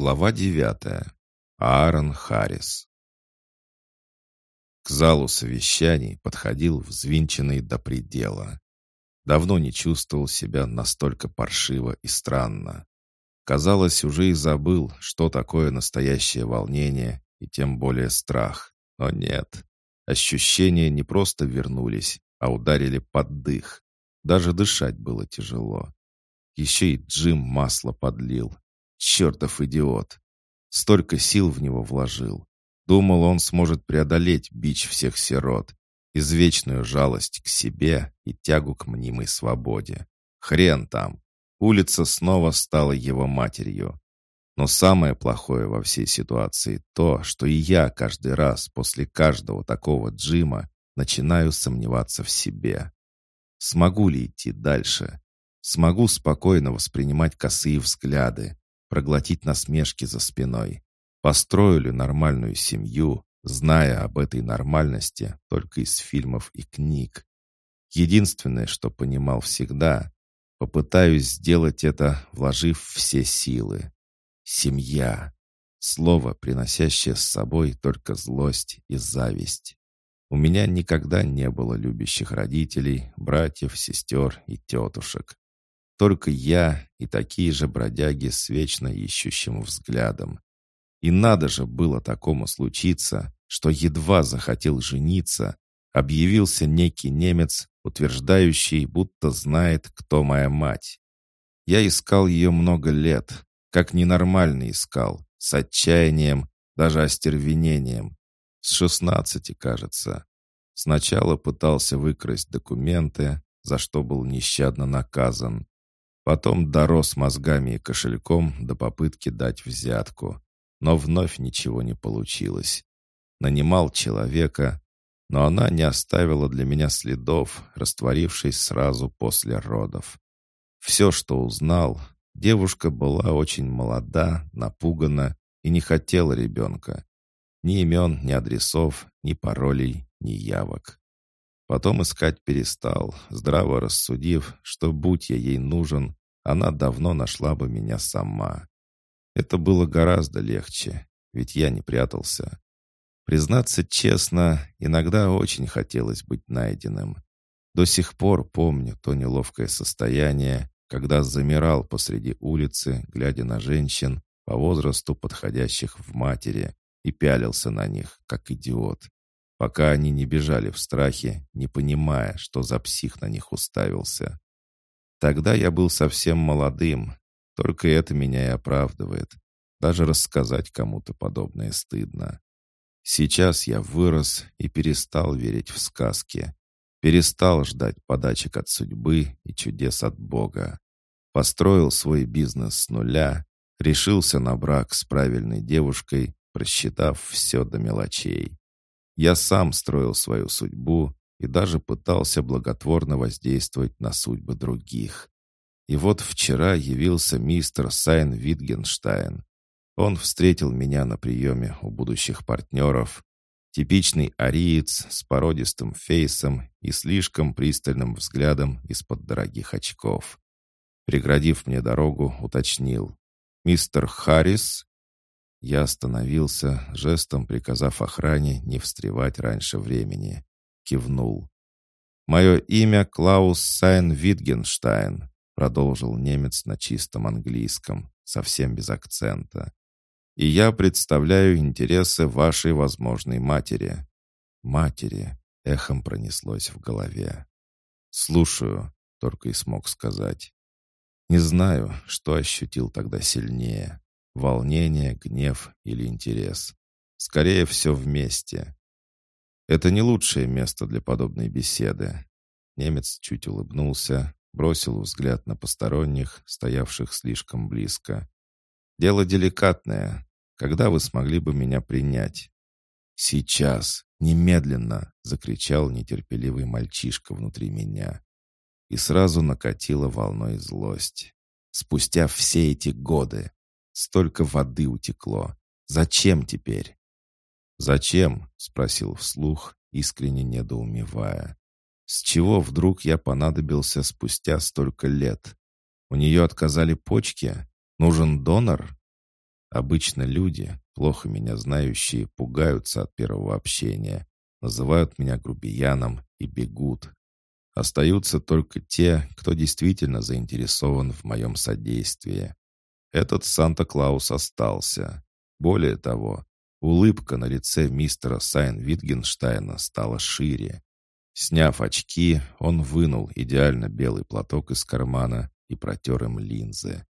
Глава девятая. Аарон Харрис. К залу совещаний подходил взвинченный до предела. Давно не чувствовал себя настолько паршиво и странно. Казалось, уже и забыл, что такое настоящее волнение и тем более страх. Но нет. Ощущения не просто вернулись, а ударили под дых. Даже дышать было тяжело. Еще и Джим масло подлил. Чертов идиот. Столько сил в него вложил. Думал, он сможет преодолеть бич всех сирот, извечную жалость к себе и тягу к мнимой свободе. Хрен там. Улица снова стала его матерью. Но самое плохое во всей ситуации то, что и я каждый раз после каждого такого Джима начинаю сомневаться в себе. Смогу ли идти дальше? Смогу спокойно воспринимать косые взгляды, проглотить насмешки за спиной? Построю ли нормальную семью, зная об этой нормальности только из фильмов и книг? Единственное, что понимал всегда, попытаюсь сделать это, вложив все силы. Семья. Слово, приносящее с собой только злость и зависть. У меня никогда не было любящих родителей, братьев, сестер и тетушек. Только я и такие же бродяги с вечно ищущим взглядом. И надо же было такому случиться, что едва захотел жениться, объявился некий немец, утверждающий, будто знает, кто моя мать. Я искал ее много лет, как ненормальный искал, с отчаянием, даже остервенением. С шестнадцати, кажется. Сначала пытался выкрасть документы, за что был нещадно наказан. Потом дорос мозгами и кошельком до попытки дать взятку. Но вновь ничего не получилось. Нанимал человека, но она не оставила для меня следов, растворившись сразу после родов. Все, что узнал, девушка была очень молода, напугана и не хотела ребенка. Ни имен, ни адресов, ни паролей, ни явок. Потом искать перестал, здраво рассудив, что, будь я ей нужен, она давно нашла бы меня сама. Это было гораздо легче, ведь я не прятался. Признаться честно, иногда очень хотелось быть найденным. До сих пор помню то неловкое состояние, когда замирал посреди улицы, глядя на женщин по возрасту подходящих в матери, и пялился на них, как идиот, пока они не бежали в страхе, не понимая, что за псих на них уставился. Тогда я был совсем молодым, только это меня и оправдывает. Даже рассказать кому-то подобное стыдно. Сейчас я вырос и перестал верить в сказки. Перестал ждать подачек от судьбы и чудес от Бога. Построил свой бизнес с нуля, решился на брак с правильной девушкой, просчитав все до мелочей. Я сам строил свою судьбу и даже пытался благотворно воздействовать на судьбы других. И вот вчера явился мистер Сайн Витгенштайн. Он встретил меня на приеме у будущих партнеров. Типичный ариец с породистым фейсом и слишком пристальным взглядом из-под дорогих очков. Преградив мне дорогу, уточнил. «Мистер Харрис?» Я остановился, жестом приказав охране не встревать раньше времени. Кивнул. «Мое имя Клаус Сайн Витгенштайн», продолжил немец на чистом английском, совсем без акцента. «И я представляю интересы вашей возможной матери». «Матери», — эхом пронеслось в голове. «Слушаю», — только и смог сказать. Не знаю, что ощутил тогда сильнее. Волнение, гнев или интерес. Скорее все вместе. Это не лучшее место для подобной беседы. Немец чуть улыбнулся, бросил взгляд на посторонних, стоявших слишком близко. «Дело деликатное. Когда вы смогли бы меня принять?» «Сейчас! Немедленно!» — закричал нетерпеливый мальчишка внутри меня. И сразу накатила волной злость. Спустя все эти годы, Столько воды утекло. Зачем теперь?» «Зачем?» — спросил вслух, искренне недоумевая. «С чего вдруг я понадобился спустя столько лет? У нее отказали почки? Нужен донор?» Обычно люди, плохо меня знающие, пугаются от первого общения, называют меня грубияном и бегут. Остаются только те, кто действительно заинтересован в моем содействии. Этот Санта-Клаус остался. Более того, улыбка на лице мистера Сайн-Витгенштейна стала шире. Сняв очки, он вынул идеально белый платок из кармана и протер им линзы.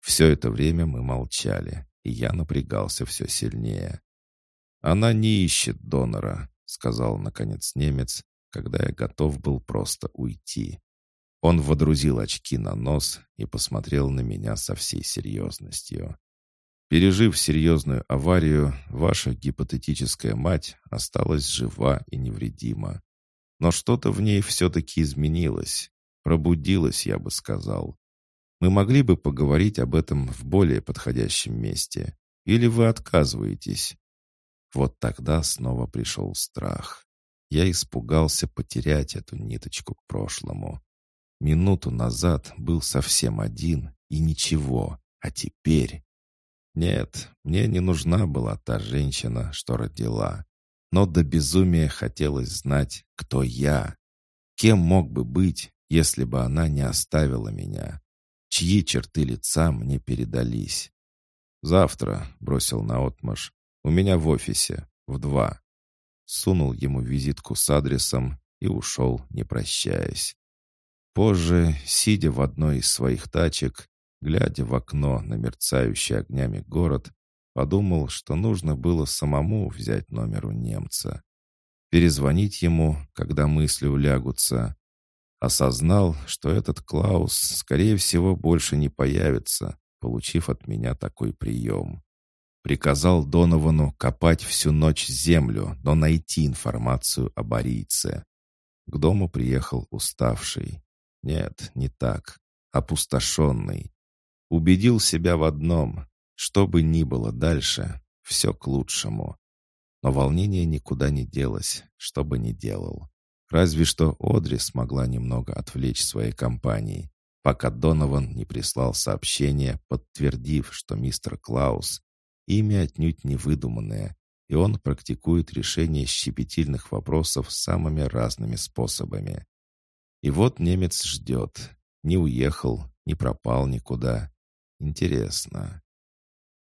Все это время мы молчали, и я напрягался все сильнее. «Она не ищет донора», — сказал, наконец, немец, когда я готов был просто уйти. Он водрузил очки на нос и посмотрел на меня со всей серьезностью. Пережив серьезную аварию, ваша гипотетическая мать осталась жива и невредима. Но что-то в ней все-таки изменилось. Пробудилось, я бы сказал. Мы могли бы поговорить об этом в более подходящем месте. Или вы отказываетесь? Вот тогда снова пришел страх. Я испугался потерять эту ниточку к прошлому. Минуту назад был совсем один и ничего, а теперь... Нет, мне не нужна была та женщина, что родила но до безумия хотелось знать, кто я. Кем мог бы быть, если бы она не оставила меня? Чьи черты лица мне передались? «Завтра», — бросил наотмашь, — «у меня в офисе, в два». Сунул ему визитку с адресом и ушел, не прощаясь. Позже, сидя в одной из своих тачек, глядя в окно на мерцающий огнями город, Подумал, что нужно было самому взять номер у немца. Перезвонить ему, когда мысли улягутся. Осознал, что этот Клаус, скорее всего, больше не появится, получив от меня такой прием. Приказал Доновану копать всю ночь землю, но найти информацию о Борийце. К дому приехал уставший. Нет, не так. Опустошенный. Убедил себя в одном. Что бы ни было дальше, все к лучшему. Но волнение никуда не делось, что бы ни делал. Разве что Одри смогла немного отвлечь своей компанией, пока Донован не прислал сообщение, подтвердив, что мистер Клаус — имя отнюдь не выдуманное, и он практикует решение щепетильных вопросов самыми разными способами. И вот немец ждет. Не уехал, не пропал никуда. Интересно.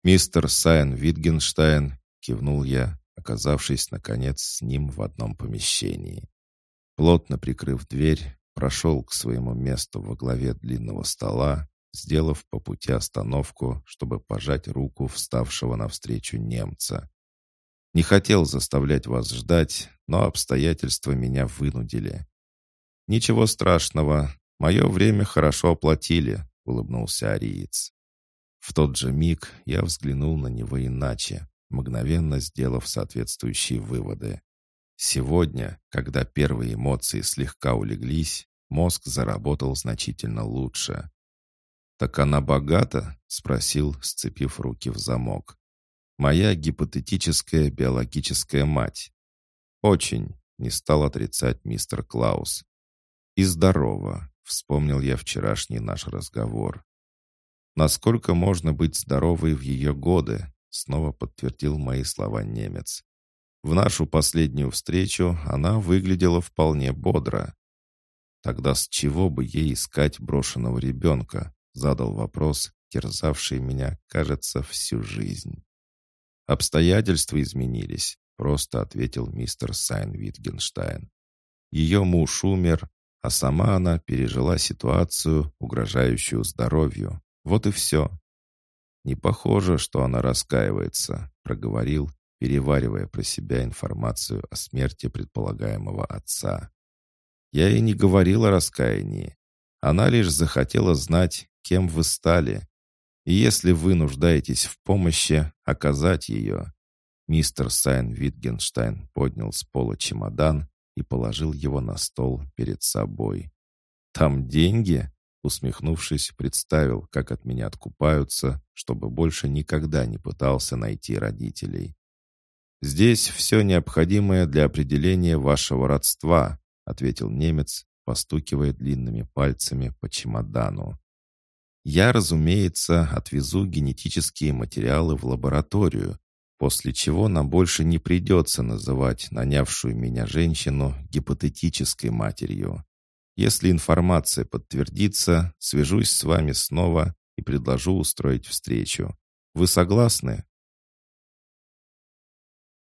«Мистер Сайн Витгенштайн», — кивнул я, оказавшись, наконец, с ним в одном помещении. Плотно прикрыв дверь, прошел к своему месту во главе длинного стола, сделав по пути остановку, чтобы пожать руку вставшего навстречу немца. Не хотел заставлять вас ждать, но обстоятельства меня вынудили. «Ничего страшного, мое время хорошо оплатили», — улыбнулся ариец. В тот же миг я взглянул на него иначе, мгновенно сделав соответствующие выводы. Сегодня, когда первые эмоции слегка улеглись, мозг заработал значительно лучше. «Так она богата?» — спросил, сцепив руки в замок. «Моя гипотетическая биологическая мать». «Очень», — не стал отрицать мистер Клаус. «И здорово», — вспомнил я вчерашний наш разговор. Насколько можно быть здоровой в ее годы, снова подтвердил мои слова немец. В нашу последнюю встречу она выглядела вполне бодро. Тогда с чего бы ей искать брошенного ребенка? Задал вопрос, терзавший меня, кажется, всю жизнь. Обстоятельства изменились, просто ответил мистер Сайн Витгенштайн. Ее муж умер, а сама она пережила ситуацию, угрожающую здоровью. Вот и все. Не похоже, что она раскаивается, проговорил, переваривая про себя информацию о смерти предполагаемого отца. Я и не говорил о раскаянии. Она лишь захотела знать, кем вы стали. И если вы нуждаетесь в помощи, оказать ее. Мистер Сайн Витгенштайн поднял с пола чемодан и положил его на стол перед собой. «Там деньги?» Усмехнувшись, представил, как от меня откупаются, чтобы больше никогда не пытался найти родителей. «Здесь все необходимое для определения вашего родства», ответил немец, постукивая длинными пальцами по чемодану. Я, разумеется, отвезу генетические материалы в лабораторию, после чего нам больше не придется называть нанявшую меня женщину гипотетической матерью. Если информация подтвердится, свяжусь с вами снова и предложу устроить встречу. Вы согласны?»